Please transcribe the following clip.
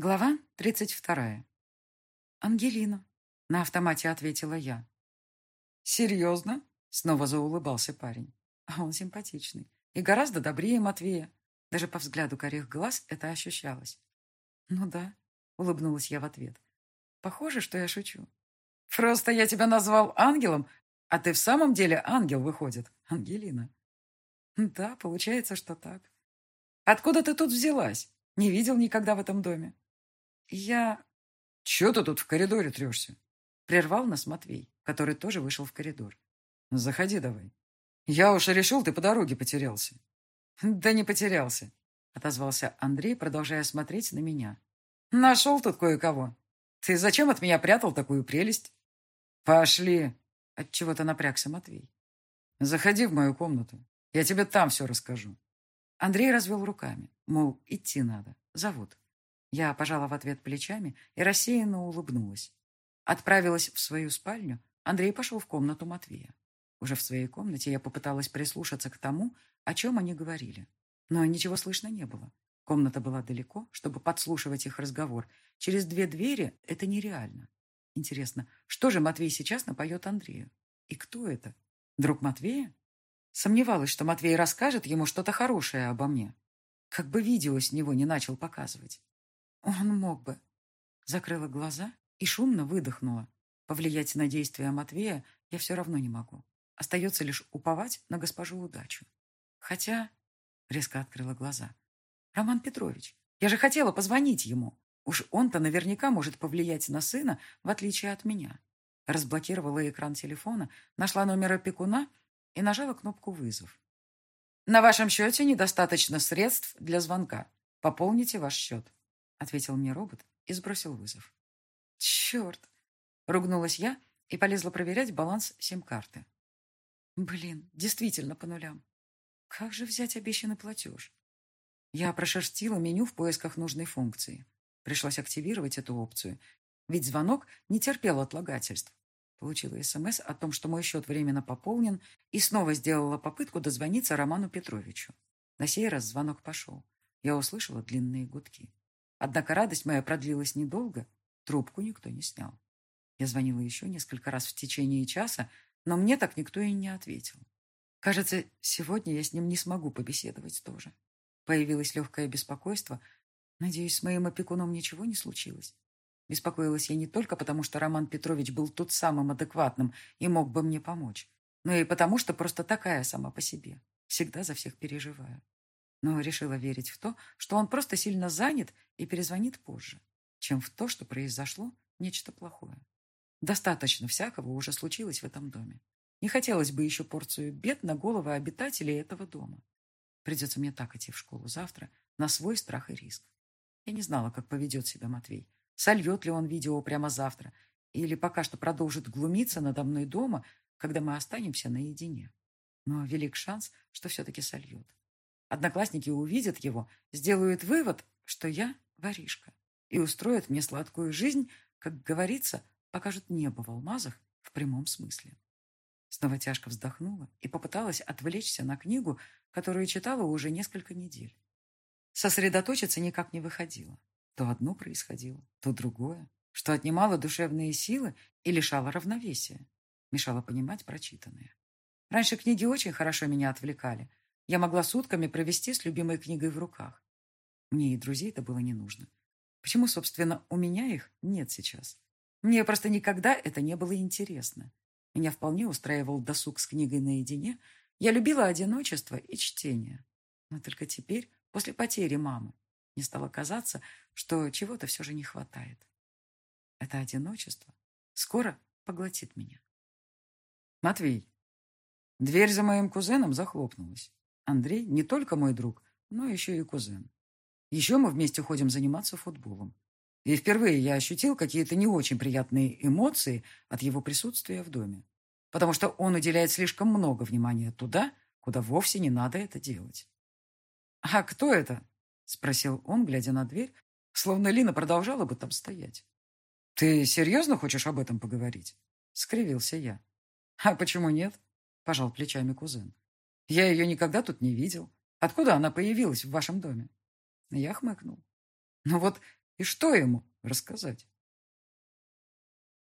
Глава 32. «Ангелина», — на автомате ответила я. «Серьезно?» — снова заулыбался парень. А он симпатичный и гораздо добрее Матвея. Даже по взгляду корих глаз это ощущалось. «Ну да», — улыбнулась я в ответ. «Похоже, что я шучу». «Просто я тебя назвал ангелом, а ты в самом деле ангел, выходит, Ангелина». «Да, получается, что так». «Откуда ты тут взялась? Не видел никогда в этом доме». «Я...» «Чего ты тут в коридоре трешься?» Прервал нас Матвей, который тоже вышел в коридор. «Заходи давай. Я уж решил, ты по дороге потерялся». «Да не потерялся», — отозвался Андрей, продолжая смотреть на меня. «Нашел тут кое-кого. Ты зачем от меня прятал такую прелесть?» «Пошли!» — отчего-то напрягся Матвей. «Заходи в мою комнату. Я тебе там все расскажу». Андрей развел руками, мол, идти надо, зовут. Я пожала в ответ плечами и рассеянно улыбнулась. Отправилась в свою спальню, Андрей пошел в комнату Матвея. Уже в своей комнате я попыталась прислушаться к тому, о чем они говорили. Но ничего слышно не было. Комната была далеко, чтобы подслушивать их разговор. Через две двери это нереально. Интересно, что же Матвей сейчас напоет Андрею? И кто это? Друг Матвея? Сомневалась, что Матвей расскажет ему что-то хорошее обо мне. Как бы видео с него не начал показывать. Он мог бы. Закрыла глаза и шумно выдохнула. Повлиять на действия Матвея я все равно не могу. Остается лишь уповать на госпожу удачу. Хотя... Резко открыла глаза. Роман Петрович, я же хотела позвонить ему. Уж он-то наверняка может повлиять на сына, в отличие от меня. Разблокировала экран телефона, нашла номер опекуна и нажала кнопку «Вызов». «На вашем счете недостаточно средств для звонка. Пополните ваш счет», — ответил мне робот и сбросил вызов. «Черт!» — ругнулась я и полезла проверять баланс сим-карты. «Блин, действительно по нулям. Как же взять обещанный платеж?» Я прошерстила меню в поисках нужной функции. Пришлось активировать эту опцию, ведь звонок не терпел отлагательств. Получила СМС о том, что мой счет временно пополнен, и снова сделала попытку дозвониться Роману Петровичу. На сей раз звонок пошел. Я услышала длинные гудки. Однако радость моя продлилась недолго, трубку никто не снял. Я звонила еще несколько раз в течение часа, но мне так никто и не ответил. Кажется, сегодня я с ним не смогу побеседовать тоже. Появилось легкое беспокойство. Надеюсь, с моим опекуном ничего не случилось. Беспокоилась я не только потому, что Роман Петрович был тут самым адекватным и мог бы мне помочь, но и потому, что просто такая сама по себе. Всегда за всех переживаю. Но решила верить в то, что он просто сильно занят и перезвонит позже, чем в то, что произошло нечто плохое. Достаточно всякого уже случилось в этом доме. Не хотелось бы еще порцию бед на головы обитателей этого дома. Придется мне так идти в школу завтра, на свой страх и риск. Я не знала, как поведет себя Матвей. Сольет ли он видео прямо завтра, или пока что продолжит глумиться надо мной дома, когда мы останемся наедине. Но велик шанс, что все-таки сольет. Одноклассники увидят его, сделают вывод, что я воришка, и устроят мне сладкую жизнь, как говорится, покажут небо в алмазах в прямом смысле. Снова тяжко вздохнула и попыталась отвлечься на книгу, которую читала уже несколько недель. Сосредоточиться никак не выходило. То одно происходило, то другое, что отнимало душевные силы и лишало равновесия, мешало понимать прочитанное. Раньше книги очень хорошо меня отвлекали. Я могла сутками провести с любимой книгой в руках. Мне и друзей это было не нужно. Почему, собственно, у меня их нет сейчас? Мне просто никогда это не было интересно. Меня вполне устраивал досуг с книгой наедине. Я любила одиночество и чтение. Но только теперь, после потери мамы, мне стало казаться, что чего-то все же не хватает. Это одиночество скоро поглотит меня. Матвей. Дверь за моим кузеном захлопнулась. Андрей не только мой друг, но еще и кузен. Еще мы вместе ходим заниматься футболом. И впервые я ощутил какие-то не очень приятные эмоции от его присутствия в доме. Потому что он уделяет слишком много внимания туда, куда вовсе не надо это делать. «А кто это?» — спросил он, глядя на дверь, словно Лина продолжала бы там стоять. «Ты серьезно хочешь об этом поговорить?» — скривился я. «А почему нет?» — пожал плечами кузен. «Я ее никогда тут не видел. Откуда она появилась в вашем доме?» Я хмыкнул. «Ну вот И что ему рассказать?